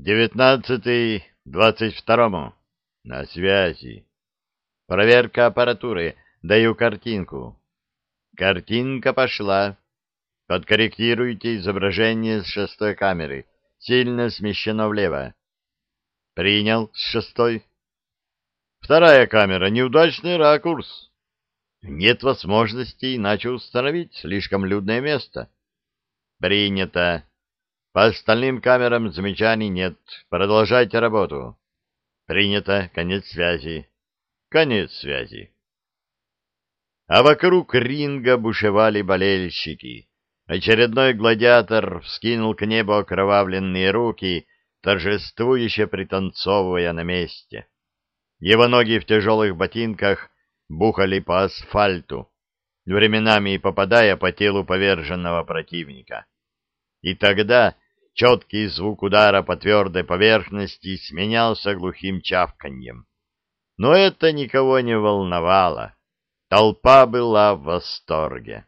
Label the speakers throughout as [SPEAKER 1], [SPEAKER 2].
[SPEAKER 1] Девятнадцатый, двадцать второму. На связи. Проверка аппаратуры. Даю картинку. Картинка пошла. Подкорректируйте изображение с шестой камеры. Сильно смещено влево. Принял с шестой. Вторая камера. Неудачный ракурс. Нет возможности иначе установить. Слишком людное место. Принято. По остальным камерам замечаний нет. Продолжайте работу. Принято. Конец связи. Конец связи. А вокруг ринга бушевали болельщики. Очередной гладиатор вскинул к небу окровавленные руки, торжествующе пританцовывая на месте. Его ноги в тяжелых ботинках бухали по асфальту, временами попадая по телу поверженного противника. И тогда Четкий звук удара по твердой поверхности сменялся глухим чавканьем. Но это никого не волновало. Толпа была в восторге.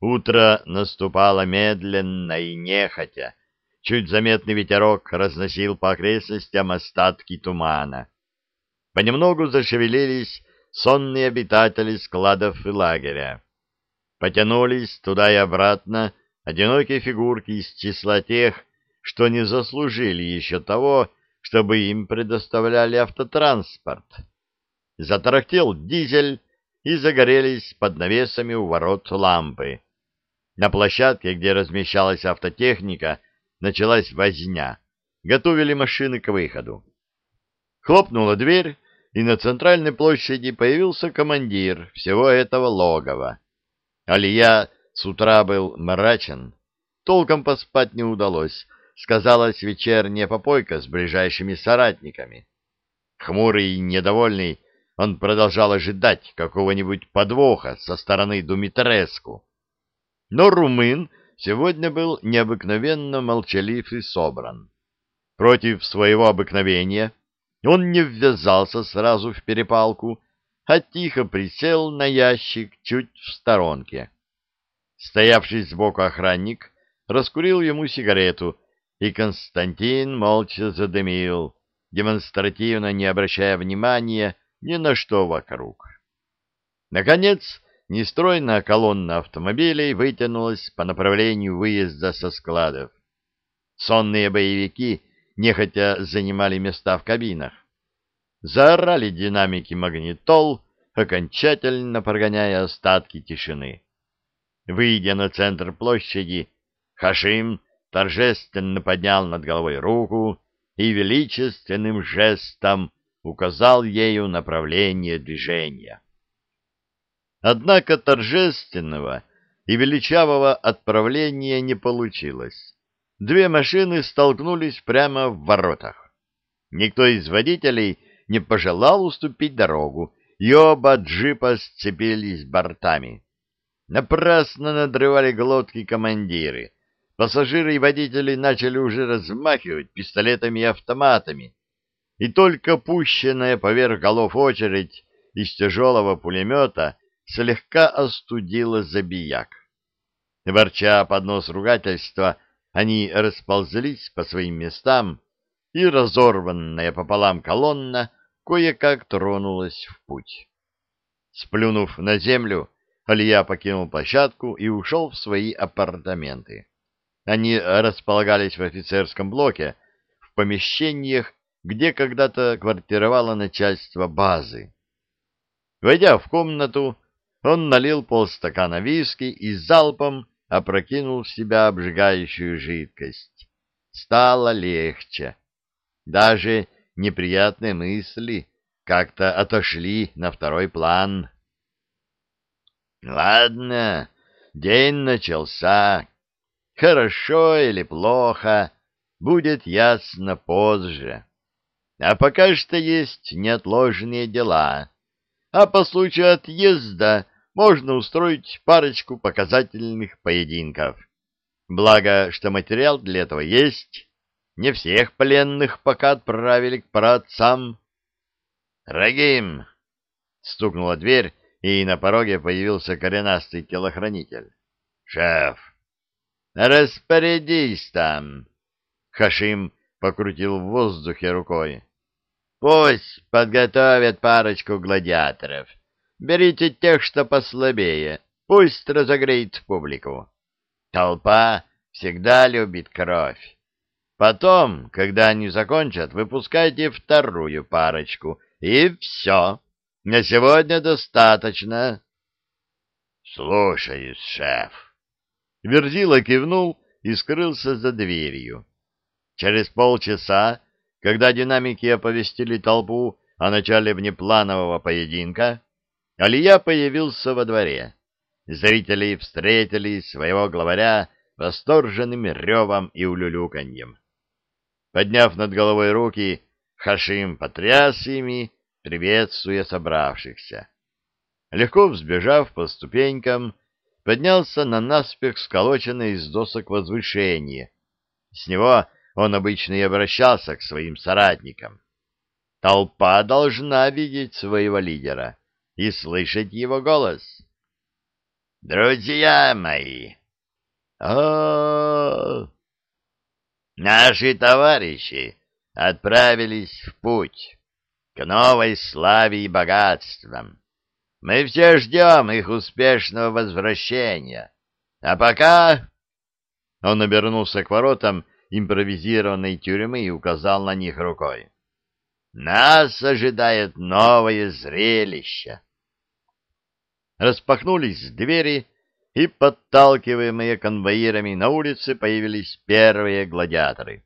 [SPEAKER 1] Утро наступало медленно и нехотя. Чуть заметный ветерок разносил по окрестностям остатки тумана. Понемногу зашевелились сонные обитатели складов и лагеря. Потянулись туда и обратно одинокие фигурки из числа тех, что не заслужили еще того, чтобы им предоставляли автотранспорт. Затарахтел дизель, и загорелись под навесами у ворот лампы. На площадке, где размещалась автотехника, началась возня. Готовили машины к выходу. Хлопнула дверь, и на центральной площади появился командир всего этого логова. Алия с утра был мрачен, толком поспать не удалось, сказалась вечерняя попойка с ближайшими соратниками. Хмурый и недовольный, он продолжал ожидать какого-нибудь подвоха со стороны Думитреску. Но румын сегодня был необыкновенно молчалив и собран. Против своего обыкновения он не ввязался сразу в перепалку, а тихо присел на ящик чуть в сторонке. Стоявший сбоку охранник раскурил ему сигарету, и Константин молча задымил, демонстративно не обращая внимания ни на что вокруг. Наконец, нестройная колонна автомобилей вытянулась по направлению выезда со складов. Сонные боевики нехотя занимали места в кабинах. Заорали динамики магнитол, окончательно прогоняя остатки тишины. Выйдя на центр площади, Хашим торжественно поднял над головой руку и величественным жестом указал ею направление движения. Однако торжественного и величавого отправления не получилось. Две машины столкнулись прямо в воротах. Никто из водителей не пожелал уступить дорогу, и оба джипа сцепились бортами. Напрасно надрывали глотки командиры. Пассажиры и водители начали уже размахивать пистолетами и автоматами. И только пущенная поверх голов очередь из тяжелого пулемета слегка остудила забияк. Ворча под нос ругательства, они расползлись по своим местам, и разорванная пополам колонна кое-как тронулась в путь. Сплюнув на землю, Алия покинул площадку и ушел в свои апартаменты. Они располагались в офицерском блоке, в помещениях, где когда-то квартировало начальство базы. Войдя в комнату, он налил полстакана виски и залпом опрокинул в себя обжигающую жидкость. Стало легче. Даже неприятные мысли как-то отошли на второй план. Ладно, день начался. Хорошо или плохо, будет ясно позже. А пока что есть неотложные дела. А по случаю отъезда можно устроить парочку показательных поединков. Благо, что материал для этого есть. Не всех пленных пока отправили к праотцам. «Рагим!» — стукнула дверь, и на пороге появился коренастый телохранитель. «Шеф, распорядись там!» Хашим покрутил в воздухе рукой. Пусть подготовят парочку гладиаторов. Берите тех, что послабее. Пусть разогреет публику. Толпа всегда любит кровь. Потом, когда они закончат, выпускайте вторую парочку. И все. На сегодня достаточно. Слушаюсь, шеф. Верзила кивнул и скрылся за дверью. Через полчаса, когда динамики оповестили толпу о начале внепланового поединка, Алия появился во дворе. Зрители встретили своего главаря восторженным ревом и улюлюканьем. Подняв над головой руки, Хашим потряс ими, приветствуя собравшихся. Легко взбежав по ступенькам, поднялся на наспех сколоченное из досок возвышение. С него он обычно и обращался к своим соратникам. Толпа должна видеть своего лидера и слышать его голос. «Друзья мои!» а Наши товарищи отправились в путь к новой славе и богатствам. Мы все ждем их успешного возвращения. А пока...» Он обернулся к воротам импровизированной тюрьмы и указал на них рукой. «Нас ожидает новое зрелище!» Распахнулись двери, и, подталкиваемые конвоирами, на улице появились первые гладиаторы.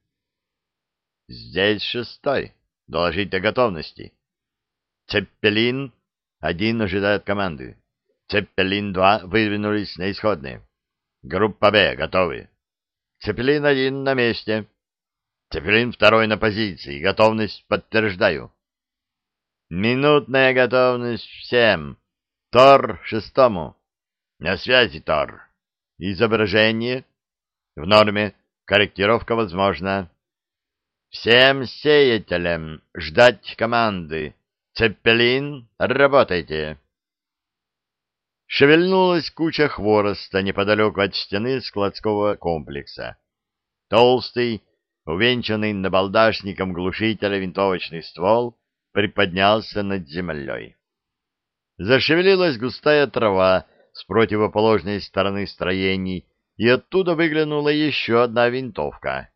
[SPEAKER 1] «Здесь шестой. Доложить о готовности. Цеппелин один ожидает команды. Цеппелин-2 выдвинулись на исходные. Группа Б готовы. Цеппелин-1 на месте. Цеппелин-2 на позиции. Готовность подтверждаю. Минутная готовность всем. Тор шестому. На связи, Тор. Изображение. В норме. Корректировка возможна. Всем сеятелям ждать команды. Цеппелин, работайте. Шевельнулась куча хвороста неподалеку от стены складского комплекса. Толстый, увенчанный набалдашником глушителя винтовочный ствол приподнялся над землей. Зашевелилась густая трава с противоположной стороны строений, и оттуда выглянула еще одна винтовка.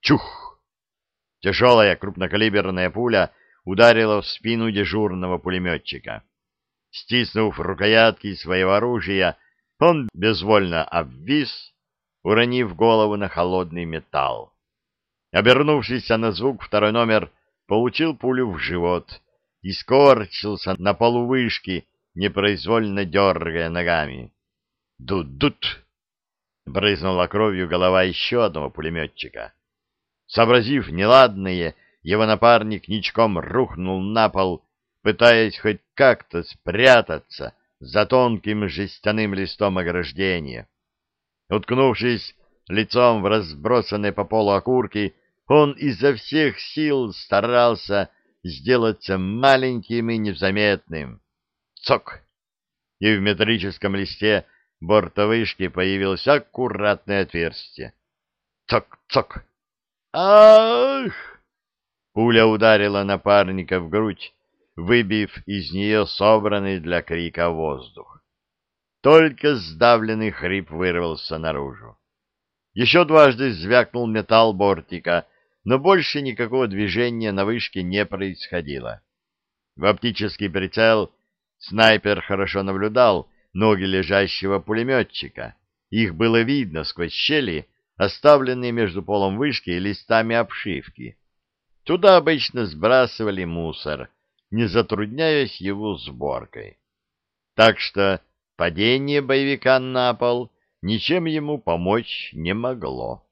[SPEAKER 1] Чух! Тяжелая крупнокалиберная пуля ударила в спину дежурного пулеметчика. Стиснув рукоятки своего оружия, он безвольно обвис, уронив голову на холодный металл. Обернувшись на звук, второй номер получил пулю в живот и скорчился на полу вышки, непроизвольно дергая ногами. «Дут-дут!» — брызнула кровью голова еще одного пулеметчика. Сообразив неладное, его напарник ничком рухнул на пол, пытаясь хоть как-то спрятаться за тонким жестяным листом ограждения. Уткнувшись лицом в разбросанные по полу окурки, он изо всех сил старался сделаться маленьким и незаметным. Цок! И в металлическом листе бортовышки появилось аккуратное отверстие. Цок-цок! Ах! Пуля ударила напарника в грудь, выбив из нее собранный для крика воздух. Только сдавленный хрип вырвался наружу. Еще дважды звякнул металл бортика, но больше никакого движения на вышке не происходило. В оптический прицел снайпер хорошо наблюдал ноги лежащего пулеметчика. Их было видно сквозь щели, оставленные между полом вышки и листами обшивки. Туда обычно сбрасывали мусор, не затрудняясь его сборкой. Так что падение боевика на пол ничем ему помочь не могло.